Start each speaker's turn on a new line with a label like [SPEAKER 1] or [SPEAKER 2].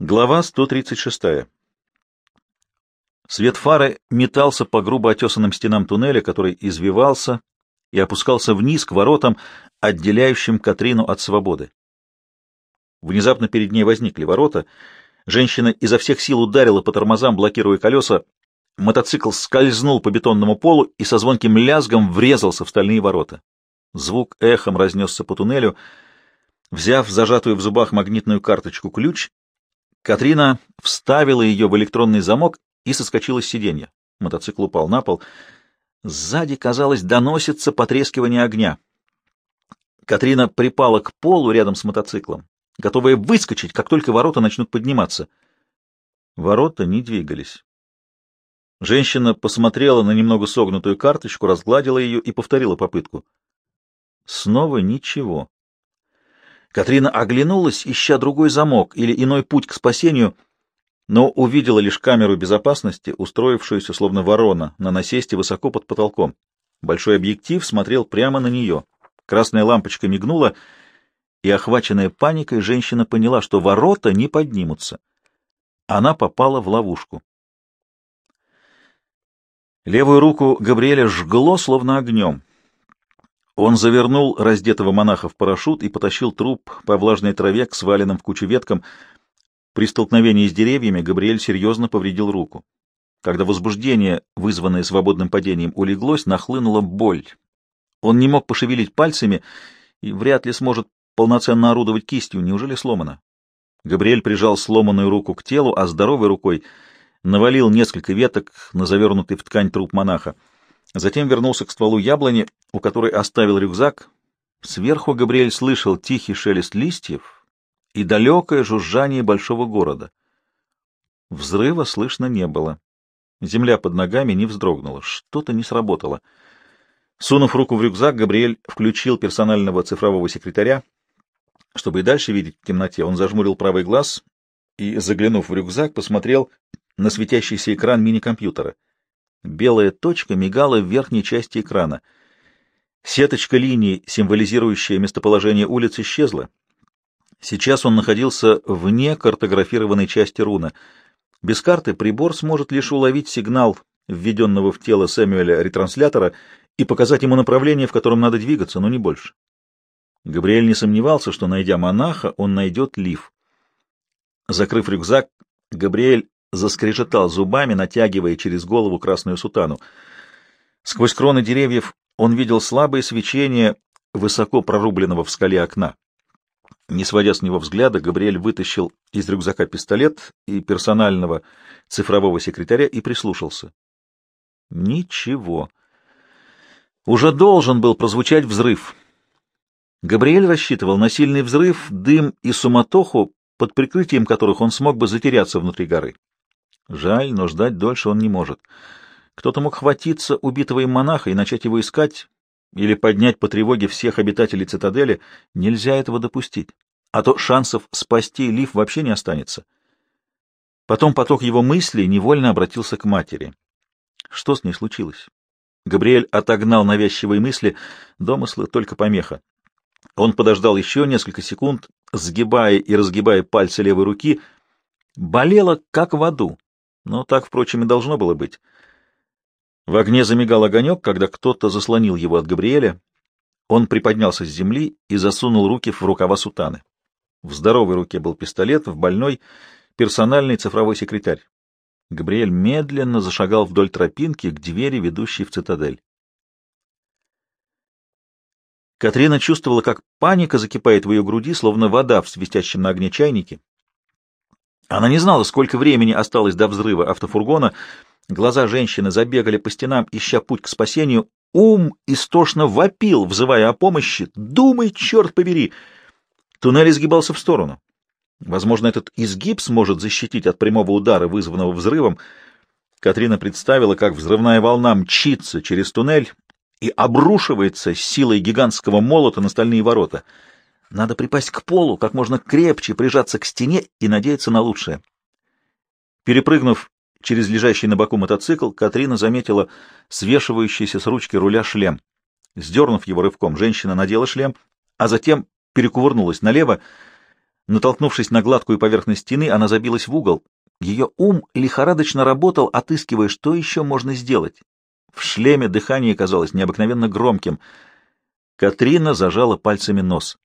[SPEAKER 1] Глава 136. Свет фары метался по грубо отесанным стенам туннеля, который извивался и опускался вниз к воротам, отделяющим Катрину от свободы. Внезапно перед ней возникли ворота. Женщина изо всех сил ударила по тормозам, блокируя колеса. Мотоцикл скользнул по бетонному полу и со звонким лязгом врезался в стальные ворота. Звук эхом разнесся по туннелю. Взяв зажатую в зубах магнитную карточку ключ, Катрина вставила ее в электронный замок и соскочила с сиденья. Мотоцикл упал на пол. Сзади, казалось, доносится потрескивание огня. Катрина припала к полу рядом с мотоциклом, готовая выскочить, как только ворота начнут подниматься. Ворота не двигались. Женщина посмотрела на немного согнутую карточку, разгладила ее и повторила попытку. Снова ничего. Катрина оглянулась, ища другой замок или иной путь к спасению, но увидела лишь камеру безопасности, устроившуюся словно ворона на насесте высоко под потолком. Большой объектив смотрел прямо на нее. Красная лампочка мигнула, и, охваченная паникой, женщина поняла, что ворота не поднимутся. Она попала в ловушку. Левую руку Габриэля жгло, словно огнем. Он завернул раздетого монаха в парашют и потащил труп по влажной траве к сваленным в кучу веткам. При столкновении с деревьями Габриэль серьезно повредил руку. Когда возбуждение, вызванное свободным падением, улеглось, нахлынула боль. Он не мог пошевелить пальцами и вряд ли сможет полноценно орудовать кистью. Неужели сломано? Габриэль прижал сломанную руку к телу, а здоровой рукой навалил несколько веток на завернутый в ткань труп монаха. Затем вернулся к стволу яблони, у которой оставил рюкзак. Сверху Габриэль слышал тихий шелест листьев и далекое жужжание большого города. Взрыва слышно не было. Земля под ногами не вздрогнула, что-то не сработало. Сунув руку в рюкзак, Габриэль включил персонального цифрового секретаря. Чтобы и дальше видеть в темноте, он зажмурил правый глаз и, заглянув в рюкзак, посмотрел на светящийся экран мини-компьютера. Белая точка мигала в верхней части экрана. Сеточка линий, символизирующая местоположение улиц, исчезла. Сейчас он находился вне картографированной части руна. Без карты прибор сможет лишь уловить сигнал введенного в тело Сэмюэля ретранслятора и показать ему направление, в котором надо двигаться, но не больше. Габриэль не сомневался, что, найдя монаха, он найдет лиф. Закрыв рюкзак, Габриэль заскрежетал зубами, натягивая через голову красную сутану. Сквозь кроны деревьев он видел слабое свечение высоко прорубленного в скале окна. Не сводя с него взгляда, Габриэль вытащил из рюкзака пистолет и персонального цифрового секретаря и прислушался. Ничего. Уже должен был прозвучать взрыв. Габриэль рассчитывал на сильный взрыв, дым и суматоху, под прикрытием которых он смог бы затеряться внутри горы. Жаль, но ждать дольше он не может. Кто-то мог хватиться убитого им монаха и начать его искать, или поднять по тревоге всех обитателей цитадели. Нельзя этого допустить, а то шансов спасти Лив вообще не останется. Потом поток его мыслей невольно обратился к матери. Что с ней случилось? Габриэль отогнал навязчивые мысли, домыслы только помеха. Он подождал еще несколько секунд, сгибая и разгибая пальцы левой руки. Болело, как в аду. Но так, впрочем, и должно было быть. В огне замигал огонек, когда кто-то заслонил его от Габриэля. Он приподнялся с земли и засунул руки в рукава сутаны. В здоровой руке был пистолет, в больной — персональный цифровой секретарь. Габриэль медленно зашагал вдоль тропинки к двери, ведущей в цитадель. Катрина чувствовала, как паника закипает в ее груди, словно вода в свистящем на огне чайнике. Она не знала, сколько времени осталось до взрыва автофургона. Глаза женщины забегали по стенам, ища путь к спасению. Ум истошно вопил, взывая о помощи. «Думай, черт побери!» Туннель изгибался в сторону. Возможно, этот изгиб сможет защитить от прямого удара, вызванного взрывом. Катрина представила, как взрывная волна мчится через туннель и обрушивается силой гигантского молота на стальные ворота — надо припасть к полу, как можно крепче прижаться к стене и надеяться на лучшее. Перепрыгнув через лежащий на боку мотоцикл, Катрина заметила свешивающийся с ручки руля шлем. Сдернув его рывком, женщина надела шлем, а затем перекувырнулась налево. Натолкнувшись на гладкую поверхность стены, она забилась в угол. Ее ум лихорадочно работал, отыскивая, что еще можно сделать. В шлеме дыхание казалось необыкновенно громким. Катрина зажала пальцами нос.